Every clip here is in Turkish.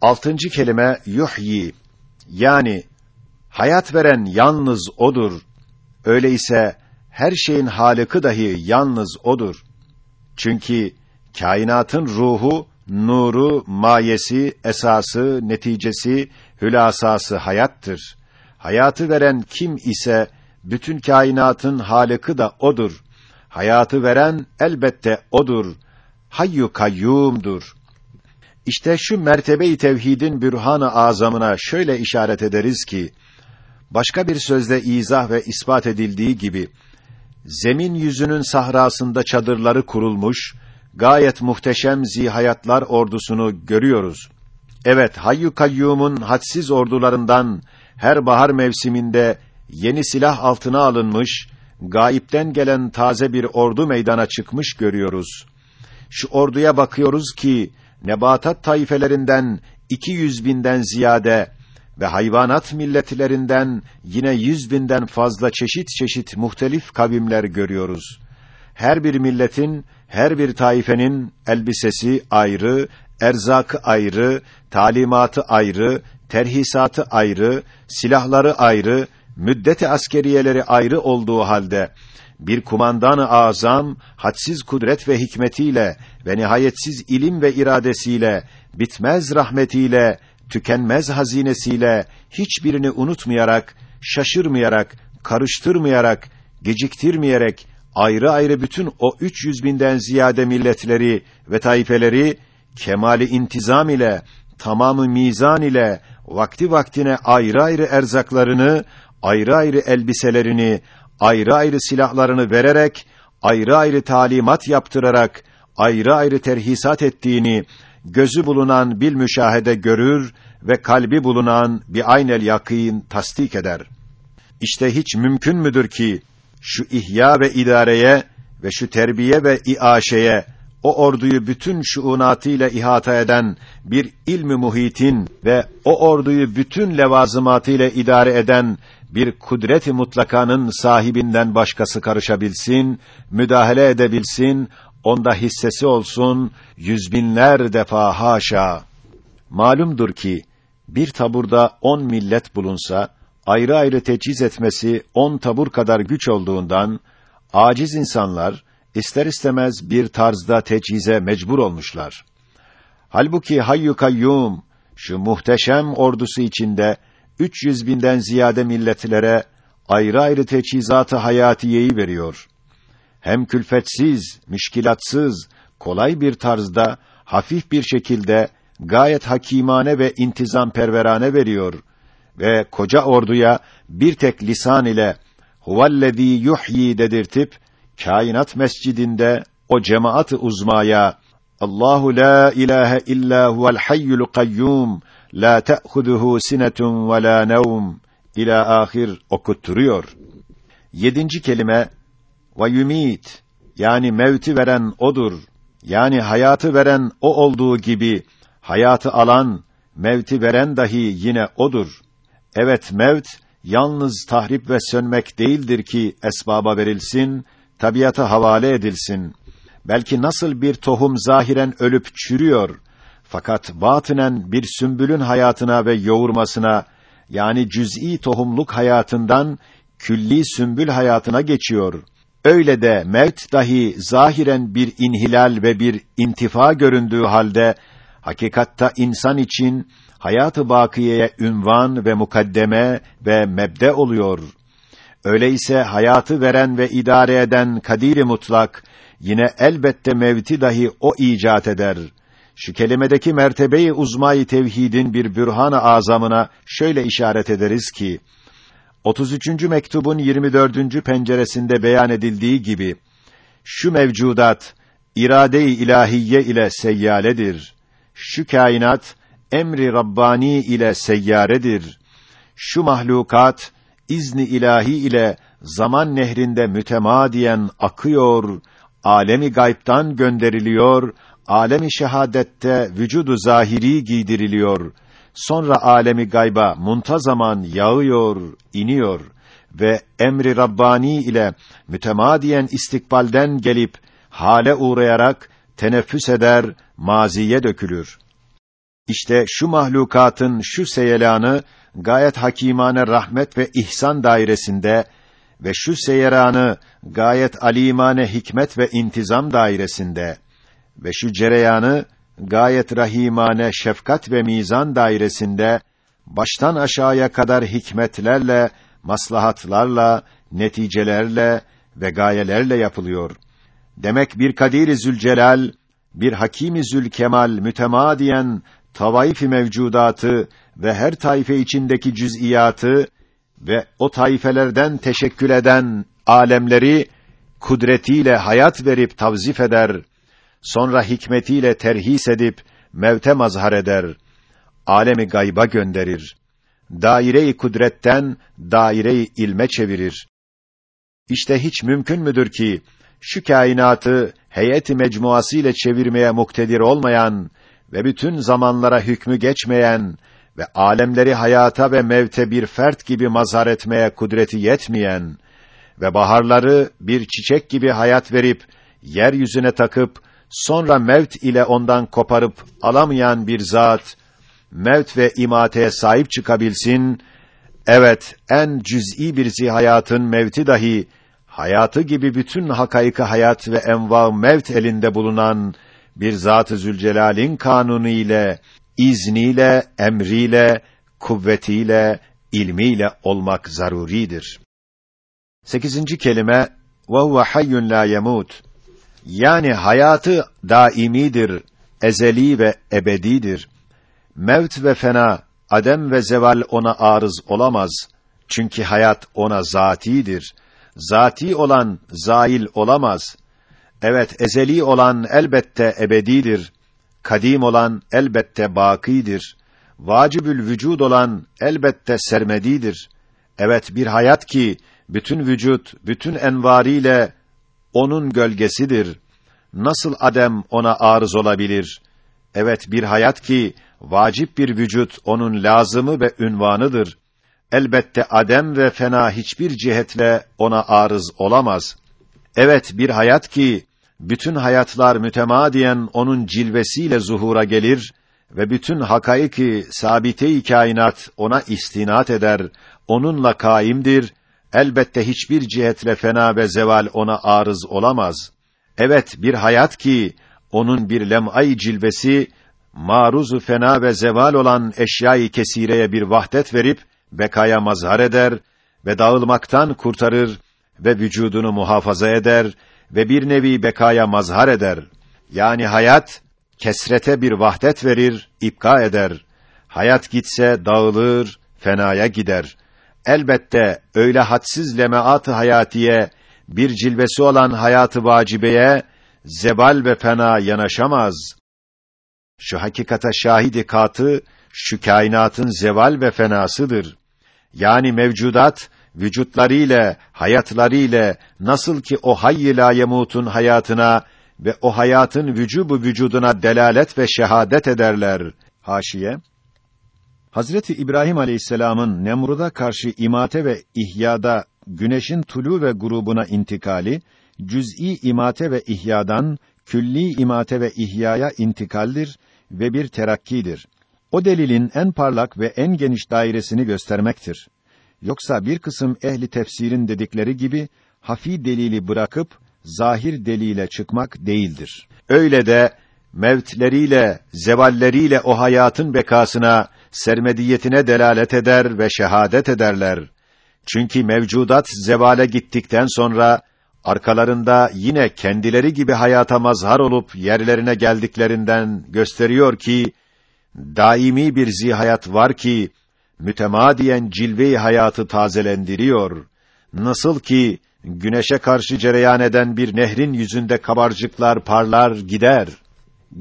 Altıncı kelime yuhyi yani hayat veren yalnız odur. Öyleyse her şeyin halıkı dahi yalnız odur. Çünkü kainatın ruhu, nuru, mayesi, esası, neticesi, hülasası hayattır. Hayatı veren kim ise bütün kainatın halıkı da odur. Hayatı veren elbette odur. Hayyu kayyumdur. İşte şu mertebe-i tevhidin bürhan-ı azamına şöyle işaret ederiz ki başka bir sözle izah ve ispat edildiği gibi zemin yüzünün sahrasında çadırları kurulmuş, gayet muhteşem zihayatlar ordusunu görüyoruz. Evet, Hayyu Kayyum'un hadsiz ordularından her bahar mevsiminde yeni silah altına alınmış, gayipten gelen taze bir ordu meydana çıkmış görüyoruz. Şu orduya bakıyoruz ki nebatat tayfelerinden 200 binden ziyade ve hayvanat milletlerinden yine yüz binden fazla çeşit çeşit muhtelif kavimler görüyoruz. Her bir milletin, her bir taifenin elbisesi ayrı, erzakı ayrı, talimatı ayrı, terhisatı ayrı, silahları ayrı, müddeti askeriyeleri ayrı olduğu halde bir kumandan-ı azam hadsiz kudret ve hikmetiyle ve nihayetsiz ilim ve iradesiyle bitmez rahmetiyle tükenmez hazinesiyle hiçbirini unutmayarak, şaşırmayarak, karıştırmayarak, geciktirmeyerek ayrı ayrı bütün o 300 binden ziyade milletleri ve taifeleri kemali intizam ile, tamamı mizan ile vakti vaktine ayrı ayrı erzaklarını, ayrı ayrı elbiselerini, ayrı ayrı silahlarını vererek, ayrı ayrı talimat yaptırarak, ayrı ayrı terhisat ettiğini gözü bulunan bil müşahede görür ve kalbi bulunan bir aynel yakîn tasdik eder. İşte hiç mümkün müdür ki şu ihya ve idareye ve şu terbiye ve iaşeye o orduyu bütün şuunatıyla ihata eden bir ilmi muhitin ve o orduyu bütün levazımatıyla idare eden bir kudret-i mutlakanın sahibinden başkası karışabilsin, müdahale edebilsin, onda hissesi olsun, yüz binler defa haşa. Malumdur ki, bir taburda on millet bulunsa, ayrı ayrı teçhiz etmesi on tabur kadar güç olduğundan, aciz insanlar, ister istemez bir tarzda teçhize mecbur olmuşlar. Halbuki Hayyu Kayyum, şu muhteşem ordusu içinde, 300 binden ziyade milletlere, ayrı ayrı teçhizatı hayatiyeyi veriyor. Hem külfetsiz, müşkilatsız, kolay bir tarzda, hafif bir şekilde, gayet hakimane ve intizam perverane veriyor ve koca orduya bir tek lisan ile huvellezî yuhyi dedirtip kainat mescidinde o cemaat-ı uzmaya Allahu la ilahe illa huvel hayyul kayyum la ta'khuduhu sinetun ve la nevm ila ahir okutturuyor. Yedinci kelime ve yumit yani mevti veren odur. Yani hayatı veren o olduğu gibi hayatı alan, mevti veren dahi yine odur. Evet mevt yalnız tahrip ve sönmek değildir ki esbaba verilsin, tabiata havale edilsin. Belki nasıl bir tohum zahiren ölüp çürüyor fakat batınen bir sümbülün hayatına ve yoğurmasına yani cüz'i tohumluk hayatından külli sümbül hayatına geçiyor. Öyle de mevt dahi zahiren bir inhilal ve bir intifa göründüğü halde hakikatta insan için hayatı bakiyeye ünvan ve mukaddeme ve mebde oluyor. Öyleyse hayatı veren ve idare eden kadiri mutlak yine elbette mevti dahi o icat eder. Şu kelimedeki mertebeyi uzmayı tevhidin bir bürhan-ı azamına şöyle işaret ederiz ki 33. mektubun 24. penceresinde beyan edildiği gibi şu mevcudat irade-i ilahiye ile seyyaledir. Şu kainat emri rabbani ile seyyaredir. Şu mahlukat izni ilahi ile zaman nehrinde mütemadiyen akıyor, alemi gaybtan gönderiliyor, alemi şehadette vücudu zahiri giydiriliyor.'' sonra alemi gayba muntazaman yağıyor, iniyor ve emri Rabbani ile mütemadiyen istikbalden gelip hale uğrayarak teneffüs eder, maziye dökülür. İşte şu mahlukatın şu seyelanı gayet hakimane rahmet ve ihsan dairesinde ve şu seyeranı gayet alimane hikmet ve intizam dairesinde ve şu cereyanı gayet rahimane şefkat ve mizan dairesinde baştan aşağıya kadar hikmetlerle, maslahatlarla, neticelerle ve gayelerle yapılıyor. Demek bir Kadir-i Zülcelal, bir Hakim-i Zülkemal mütemadiyen tavaif-i mevcudatı ve her tayfe içindeki cüz'iyatı ve o tayfelerden teşekkül eden alemleri kudretiyle hayat verip tavzif eder. Sonra hikmetiyle terhis edip mevte mazhar eder. Alemi gayba gönderir. Daire-i kudretten daire-i ilme çevirir. İşte hiç mümkün müdür ki şu kainatı heyet-i mecmuası ile çevirmeye muktedir olmayan ve bütün zamanlara hükmü geçmeyen ve alemleri hayata ve mevte bir fert gibi mazhar etmeye kudreti yetmeyen ve baharları bir çiçek gibi hayat verip yeryüzüne takıp sonra mevt ile ondan koparıp alamayan bir zat mevt ve imateye sahip çıkabilsin. Evet, en cüz'i bir zihayatın mevti dahi hayatı gibi bütün hakayıkı hayat ve enva mevt elinde bulunan bir Zat-ı Zülcelal'in kanunu ile, izniyle, emriyle, kuvvetiyle, ilmiyle olmak zaruridir. Sekizinci kelime huve hayyun la yemut. Yani hayatı daimidir, ezeli ve ebedidir. Mevt ve fena, adem ve zeval ona arız olamaz. Çünkü hayat ona zatidir. Zati olan zail olamaz. Evet, ezeli olan elbette ebedidir. Kadim olan elbette bakidir. Vacibül vücud olan elbette sermedidir. Evet, bir hayat ki bütün vücut, bütün envariyle onun gölgesidir. Nasıl adem ona arız olabilir? Evet, bir hayat ki vacip bir vücut onun lazımı ve ünvanıdır. Elbette adem ve fena hiçbir cihetle ona arız olamaz. Evet, bir hayat ki bütün hayatlar mütemadiyen onun cilvesiyle zuhura gelir ve bütün hakaiki sabite-i kainat ona istinat eder, onunla kaimdir. Elbette hiçbir cihetle fena ve zeval ona arız olamaz. Evet, bir hayat ki onun bir lem'ay cilvesi maruzu fena ve zeval olan eşyayı kesireye bir vahdet verip bekaya mazhar eder ve dağılmaktan kurtarır ve vücudunu muhafaza eder ve bir nevi bekaya mazhar eder. Yani hayat kesrete bir vahdet verir, ipka eder. Hayat gitse dağılır, fenaya gider. Elbette öyle hadsiz lemeat-ı hayatiye bir cilvesi olan hayatı vacibeye zebal ve fena yanaşamaz. Şu hakikata şahidi katı şu kainatın zeval ve fenasıdır. Yani mevcudat vücutlarıyla, hayatlarıyla nasıl ki o hayy la yemutun hayatına ve o hayatın vücubu vücuduna delalet ve şehadet ederler. Haşiye Hazreti İbrahim Aleyhisselam'ın Nemrud'a karşı imate ve ihyada güneşin tulu ve grubuna intikali cüz'i imate ve ihyadan külli imate ve ihyaya intikaldir ve bir terakkidir. O delilin en parlak ve en geniş dairesini göstermektir. Yoksa bir kısım ehli tefsirin dedikleri gibi hafi delili bırakıp zahir delile çıkmak değildir. Öyle de mevtleriyle, zevalleriyle o hayatın bekasına, sermediyetine delalet eder ve şehadet ederler. Çünkü mevcudat zevale gittikten sonra arkalarında yine kendileri gibi hayata mazhar olup yerlerine geldiklerinden gösteriyor ki daimi bir zihayat var ki mütemadiyen cilve-i hayatı tazelendiriyor. Nasıl ki güneşe karşı cereyan eden bir nehrin yüzünde kabarcıklar parlar gider.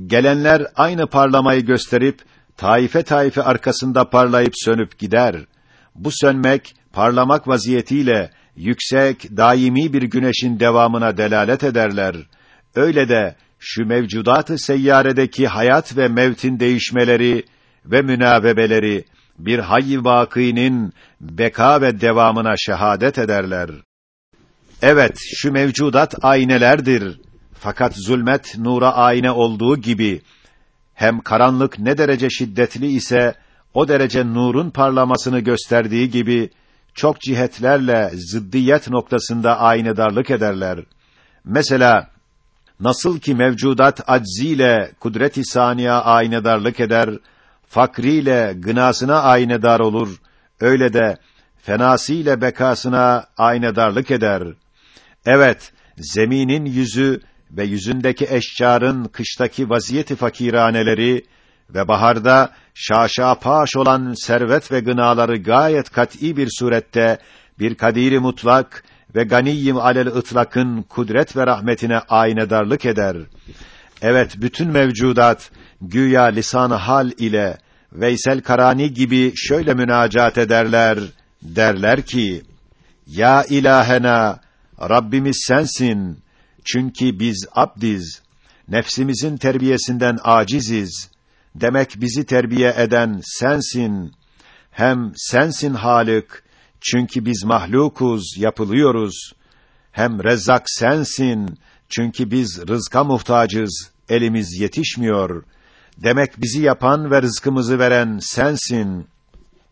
Gelenler aynı parlamayı gösterip taife taife arkasında parlayıp sönüp gider. Bu sönmek parlamak vaziyetiyle yüksek, daimi bir güneşin devamına delalet ederler. Öyle de şu mevcudat-ı seyyaredeki hayat ve mevtin değişmeleri ve münavebeleri bir hayy vakînin beka ve devamına şehadet ederler. Evet, şu mevcudat aynelerdir. Fakat zulmet nura ayne olduğu gibi Hem karanlık ne derece şiddetli ise o derece nurun parlamasını gösterdiği gibi çok cihetlerle zıddiyet noktasında aynedarlık ederler. Mesela nasıl ki mevcudat acziyle kudret-i saniya aynedarlık eder, fakriyle gınasına aynedar olur, öyle de fenasiyle bekasına aynedarlık eder. Evet, zeminin yüzü ve yüzündeki eşcarın kıştaki vaziyeti fakiraneleri ve baharda şaşa paş olan servet ve gınaları gayet kat'î bir surette bir kadiri mutlak ve ganiyim alel ıtlakın kudret ve rahmetine aynedarlık eder. Evet, bütün mevcudat güya lisan hal ile Veysel Karani gibi şöyle münacat ederler, derler ki: Ya ilahena, Rabbimiz sensin. Çünkü biz abdiz, nefsimizin terbiyesinden aciziz. Demek bizi terbiye eden sensin. Hem sensin Halık, çünkü biz mahlukuz, yapılıyoruz. Hem Rezzak sensin, çünkü biz rızka muhtacız, elimiz yetişmiyor. Demek bizi yapan ve rızkımızı veren sensin.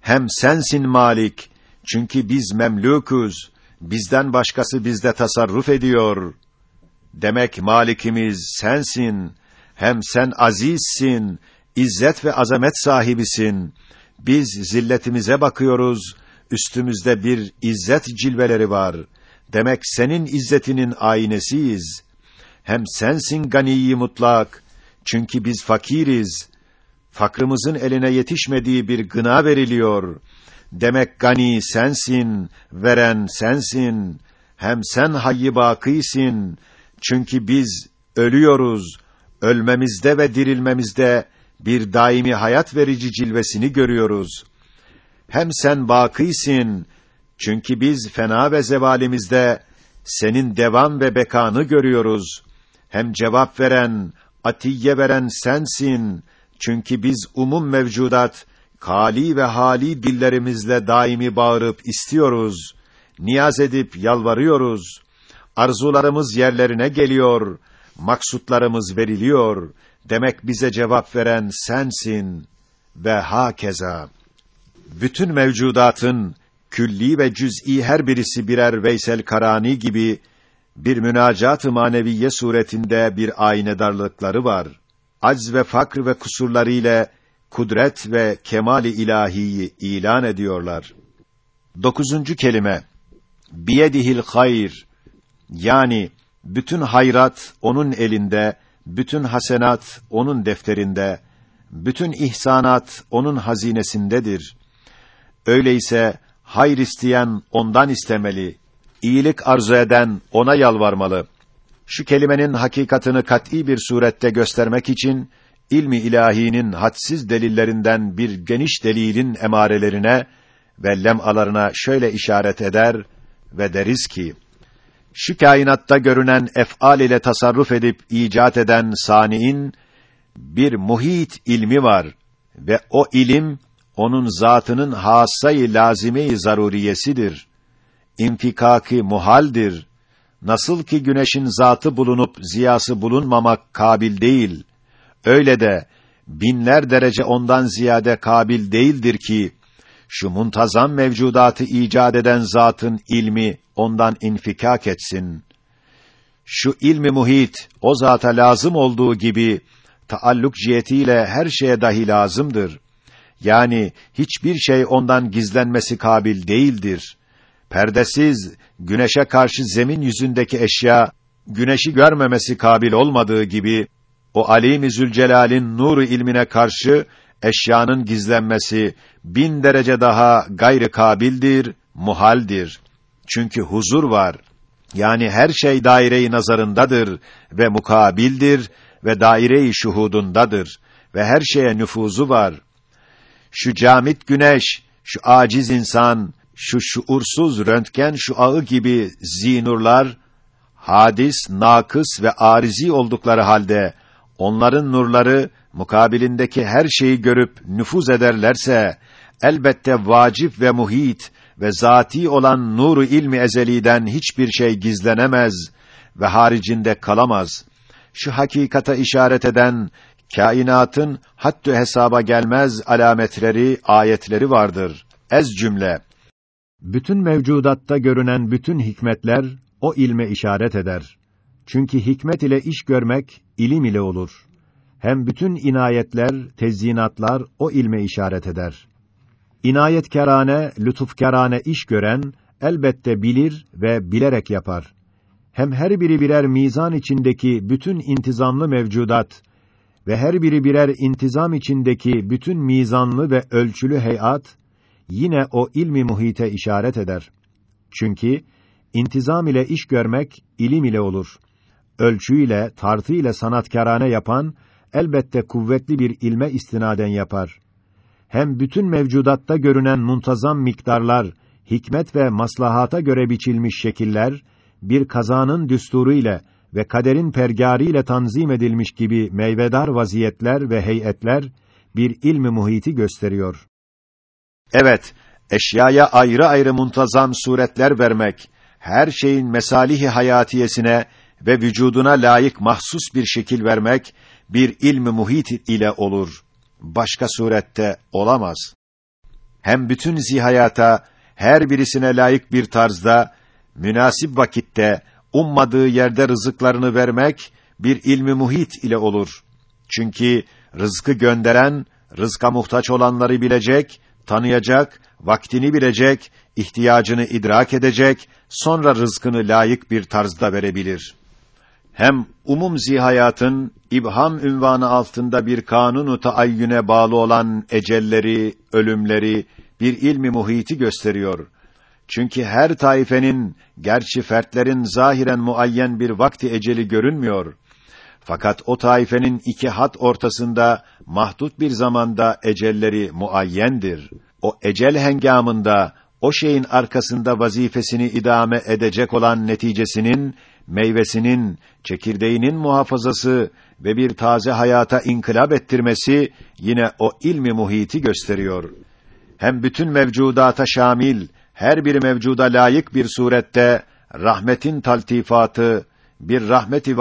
Hem sensin Malik, çünkü biz memlukuz, bizden başkası bizde tasarruf ediyor. Demek malikimiz sensin. Hem sen azizsin, izzet ve azamet sahibisin. Biz zilletimize bakıyoruz, üstümüzde bir izzet cilveleri var. Demek senin izzetinin aynesiyiz. Hem sensin ganiyi mutlak. Çünkü biz fakiriz. Fakrımızın eline yetişmediği bir gına veriliyor. Demek gani sensin, veren sensin. Hem sen hayy bakîsin. Çünkü biz ölüyoruz. Ölmemizde ve dirilmemizde bir daimi hayat verici cilvesini görüyoruz. Hem sen bakîsin. Çünkü biz fena ve zevalimizde senin devam ve bekanı görüyoruz. Hem cevap veren, atiye veren sensin. Çünkü biz umum mevcudat kali ve hali dillerimizle daimi bağırıp istiyoruz. Niyaz edip yalvarıyoruz. Arzularımız yerlerine geliyor. Maksutlarımız veriliyor. Demek bize cevap veren sensin ve hakeza. Bütün mevcudatın külli ve cüz'i her birisi birer Veysel Karani gibi bir münacat-ı maneviye suretinde bir aynedarlıkları var. Acz ve fakr ve kusurları ile kudret ve kemali ilahiyi ilan ediyorlar. Dokuzuncu kelime biyedihil hayr yani bütün hayrat onun elinde, bütün hasenat onun defterinde, bütün ihsanat onun hazinesindedir. Öyleyse hayır isteyen ondan istemeli, iyilik arzu eden ona yalvarmalı. Şu kelimenin hakikatını kat'î bir surette göstermek için ilmi ilahinin hadsiz delillerinden bir geniş delilin emarelerine ve lemalarına şöyle işaret eder ve deriz ki: Şu kainatta görünen ef'al ile tasarruf edip icat eden saniin bir muhit ilmi var ve o ilim onun zatının hassayı lazime-i zaruriyesidir. İnfikaki muhaldir. Nasıl ki güneşin zatı bulunup ziyası bulunmamak kabil değil, öyle de binler derece ondan ziyade kabil değildir ki şu muntazam mevcudatı icat eden zatın ilmi ondan infikak etsin. Şu ilmi muhit o zata lazım olduğu gibi taalluk cihetiyle her şeye dahi lazımdır. Yani hiçbir şey ondan gizlenmesi kabil değildir. Perdesiz güneşe karşı zemin yüzündeki eşya güneşi görmemesi kabil olmadığı gibi o Alim-i Zülcelal'in nuru ilmine karşı eşyanın gizlenmesi bin derece daha gayrı kabildir, muhaldir. Çünkü huzur var. Yani her şey daire-i nazarındadır ve mukabildir ve daire-i şuhudundadır ve her şeye nüfuzu var. Şu camit güneş, şu aciz insan, şu şuursuz röntgen şu ağı gibi zinurlar hadis, nakıs ve arizi oldukları halde onların nurları mukabilindeki her şeyi görüp nüfuz ederlerse elbette vacip ve muhit ve zati olan nuru ilmi ezeliden hiçbir şey gizlenemez ve haricinde kalamaz. Şu hakikata işaret eden kainatın hattü hesaba gelmez alametleri, ayetleri vardır. Ez cümle. Bütün mevcudatta görünen bütün hikmetler o ilme işaret eder. Çünkü hikmet ile iş görmek ilim ile olur. Hem bütün inayetler, tezyinatlar o ilme işaret eder. İnayetkerane, lütufkerane iş gören elbette bilir ve bilerek yapar. Hem her biri birer mizan içindeki bütün intizamlı mevcudat ve her biri birer intizam içindeki bütün mizanlı ve ölçülü heyat yine o ilmi muhite işaret eder. Çünkü intizam ile iş görmek ilim ile olur. Ölçüyle, tartı ile sanatkarane yapan elbette kuvvetli bir ilme istinaden yapar. Hem bütün mevcudatta görünen muntazam miktarlar, hikmet ve maslahata göre biçilmiş şekiller bir kazanın düsturu ile ve kaderin pergârı ile tanzim edilmiş gibi meyvedar vaziyetler ve heyetler bir ilmi muhiti gösteriyor. Evet, eşyaya ayrı ayrı muntazam suretler vermek, her şeyin mesalihi hayatiyesine ve vücuduna layık mahsus bir şekil vermek bir ilmi muhit ile olur. Başka surette olamaz. Hem bütün zihayata her birisine layık bir tarzda münasip vakitte ummadığı yerde rızıklarını vermek bir ilmi muhit ile olur. Çünkü rızkı gönderen rızka muhtaç olanları bilecek, tanıyacak, vaktini bilecek, ihtiyacını idrak edecek, sonra rızkını layık bir tarzda verebilir. Hem umum zihayatın ibham ünvanı altında bir kanunu taayyüne bağlı olan ecelleri, ölümleri, bir ilmi muhiti gösteriyor. Çünkü her taifenin, gerçi fertlerin zahiren muayyen bir vakti eceli görünmüyor. Fakat o taifenin iki hat ortasında, mahdut bir zamanda ecelleri muayyendir. O ecel hengamında, o şeyin arkasında vazifesini idame edecek olan neticesinin, meyvesinin, çekirdeğinin muhafazası ve bir taze hayata inkılap ettirmesi, yine o ilmi muhiti gösteriyor. Hem bütün mevcudata şamil, her bir mevcuda layık bir surette rahmetin taltifatı bir rahmeti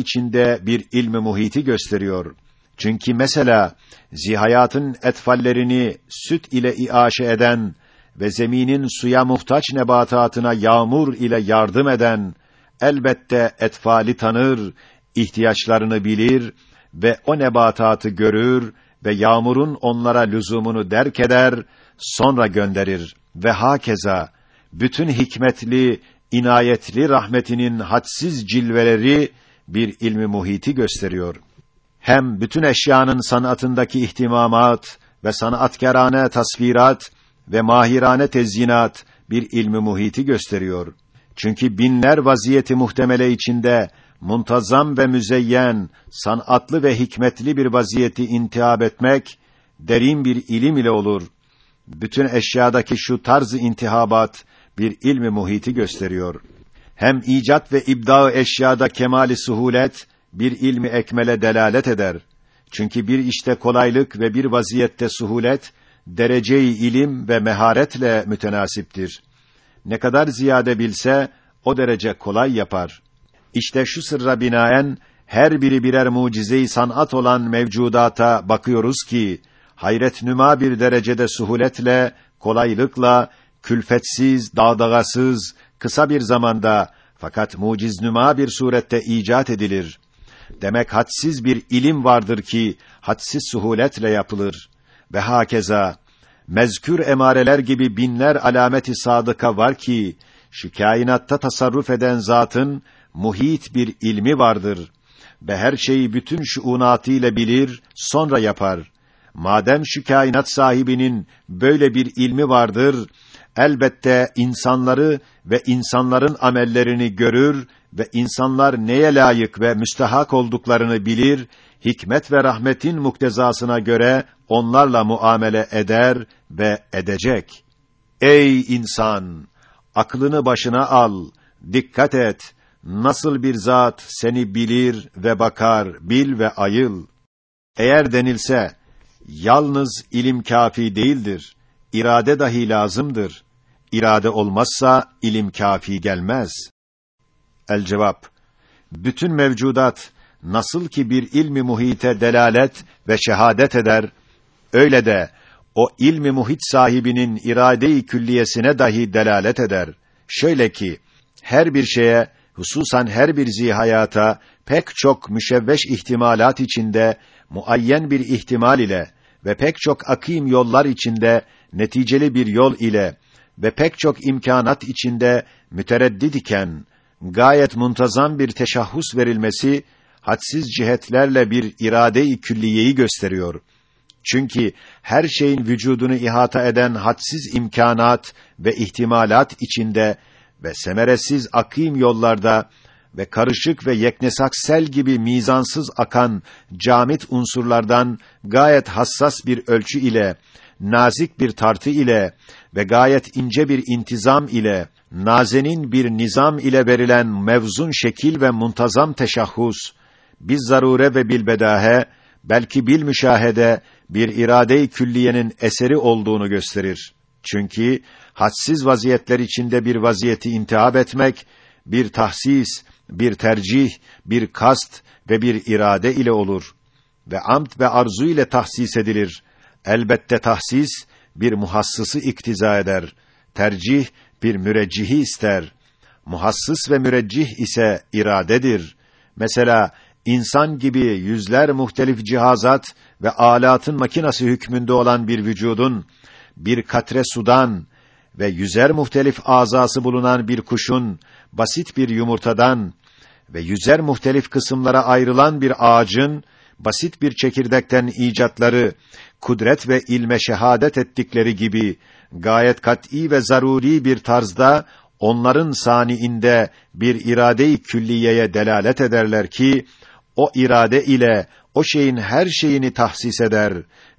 içinde bir ilmi muhiti gösteriyor. Çünkü mesela zihayatın etfallerini süt ile iaşe eden ve zeminin suya muhtaç nebatatına yağmur ile yardım eden elbette etfali tanır, ihtiyaçlarını bilir ve o nebatatı görür ve yağmurun onlara lüzumunu derk eder, sonra gönderir ve hakeza bütün hikmetli, inayetli rahmetinin hadsiz cilveleri bir ilmi muhiti gösteriyor. Hem bütün eşyanın sanatındaki ihtimamat ve sanatkarane tasvirat ve mahirane tezyinat bir ilmi muhiti gösteriyor. Çünkü binler vaziyeti muhtemele içinde muntazam ve müzeyyen, sanatlı ve hikmetli bir vaziyeti intihab etmek derin bir ilim ile olur bütün eşyadaki şu tarz intihabat bir ilmi muhiti gösteriyor. Hem icat ve ibda eşyada kemali suhulet bir ilmi ekmele delalet eder. Çünkü bir işte kolaylık ve bir vaziyette suhulet dereceyi ilim ve meharetle mütenasiptir. Ne kadar ziyade bilse o derece kolay yapar. İşte şu sırra binaen her biri birer mucize-i sanat olan mevcudata bakıyoruz ki hayret nüma bir derecede suhuletle, kolaylıkla, külfetsiz, dağdagasız, kısa bir zamanda fakat muciz nüma bir surette icat edilir. Demek hadsiz bir ilim vardır ki hadsiz suhuletle yapılır ve hakeza mezkür emareler gibi binler alameti sadıka var ki şu kainatta tasarruf eden zatın muhit bir ilmi vardır ve her şeyi bütün şuunatıyla bilir, sonra yapar. Madem şu sahibinin böyle bir ilmi vardır, elbette insanları ve insanların amellerini görür ve insanlar neye layık ve müstehak olduklarını bilir, hikmet ve rahmetin muktezasına göre onlarla muamele eder ve edecek. Ey insan! Aklını başına al, dikkat et, nasıl bir zat seni bilir ve bakar, bil ve ayıl. Eğer denilse, Yalnız ilim kafi değildir. İrade dahi lazımdır. İrade olmazsa ilim kafi gelmez. El cevap: Bütün mevcudat nasıl ki bir ilmi muhite delalet ve şehadet eder, öyle de o ilmi muhit sahibinin irade-i külliyesine dahi delalet eder. Şöyle ki, her bir şeye, hususan her bir zihayata, pek çok müşevveş ihtimalat içinde, muayyen bir ihtimal ile ve pek çok akim yollar içinde, neticeli bir yol ile ve pek çok imkanat içinde mütereddid iken, gayet muntazam bir teşahhus verilmesi, hadsiz cihetlerle bir irade-i külliyeyi gösteriyor. Çünkü her şeyin vücudunu ihata eden hadsiz imkanat ve ihtimalat içinde ve semeresiz akim yollarda ve karışık ve yeknesak sel gibi mizansız akan camit unsurlardan gayet hassas bir ölçü ile, nazik bir tartı ile ve gayet ince bir intizam ile, nazenin bir nizam ile verilen mevzun şekil ve muntazam teşahhus, biz zarure ve bilbedahe, belki bil müşahede bir irade-i külliyenin eseri olduğunu gösterir. Çünkü hadsiz vaziyetler içinde bir vaziyeti intihab etmek, bir tahsis, bir tercih, bir kast ve bir irade ile olur ve amt ve arzu ile tahsis edilir. Elbette tahsis bir muhassısı iktiza eder. Tercih bir müreccihi ister. Muhassıs ve müreccih ise iradedir. Mesela insan gibi yüzler muhtelif cihazat ve alatın makinası hükmünde olan bir vücudun bir katre sudan ve yüzer muhtelif azası bulunan bir kuşun basit bir yumurtadan ve yüzer muhtelif kısımlara ayrılan bir ağacın basit bir çekirdekten icatları kudret ve ilme şehadet ettikleri gibi gayet kat'î ve zaruri bir tarzda onların saniinde bir irade-i külliyeye delalet ederler ki o irade ile o şeyin her şeyini tahsis eder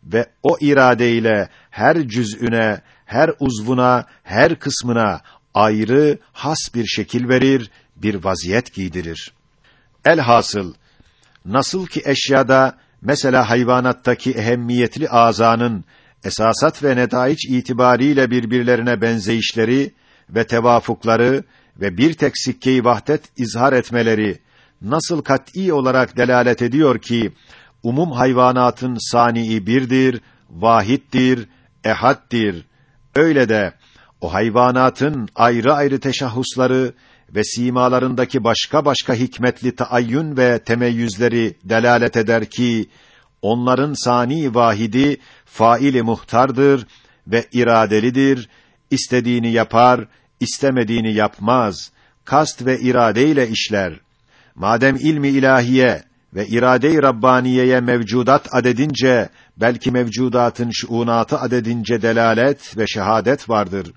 ve o irade ile her cüz'üne, her uzvuna, her kısmına ayrı, has bir şekil verir, bir vaziyet giydirir. Elhasıl, nasıl ki eşyada, mesela hayvanattaki ehemmiyetli azanın, esasat ve netaiç itibariyle birbirlerine benzeyişleri ve tevafukları ve bir tek sikkeyi vahdet izhar etmeleri, nasıl kat'î olarak delalet ediyor ki, umum hayvanatın sani'i birdir, vahittir, ehaddir. Öyle de, o hayvanatın ayrı ayrı teşahhusları ve simalarındaki başka başka hikmetli taayyün ve temeyyüzleri delalet eder ki onların sani vahidi faili muhtardır ve iradelidir. istediğini yapar, istemediğini yapmaz. Kast ve irade ile işler. Madem ilmi ilahiye ve irade-i rabbaniyeye mevcudat adedince belki mevcudatın şuunatı adedince delalet ve şehadet vardır.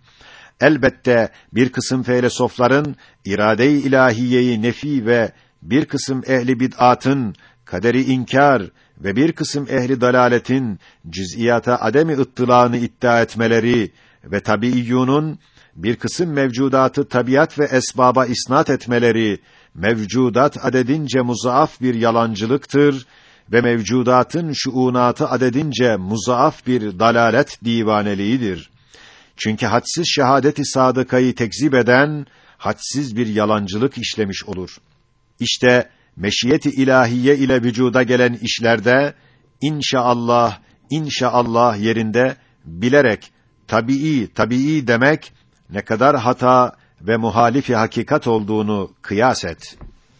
Elbette bir kısım filozofların irade-i ilahiyeyi nefi ve bir kısım ehli bid'atın kaderi inkar ve bir kısım ehli dalaletin cüz'iyata ademi ıttılağını iddia etmeleri ve tabiiyyunun bir kısım mevcudatı tabiat ve esbaba isnat etmeleri mevcudat adedince muzaaf bir yalancılıktır ve mevcudatın şuunatı adedince muzaaf bir dalalet divaneliğidir. Çünkü hadsiz şehadeti sadıkayı tekzip eden hadsiz bir yalancılık işlemiş olur. İşte meşiyeti ilahiye ile vücuda gelen işlerde inşaallah inşaallah yerinde bilerek tabii tabii demek ne kadar hata ve muhalifi hakikat olduğunu kıyas et.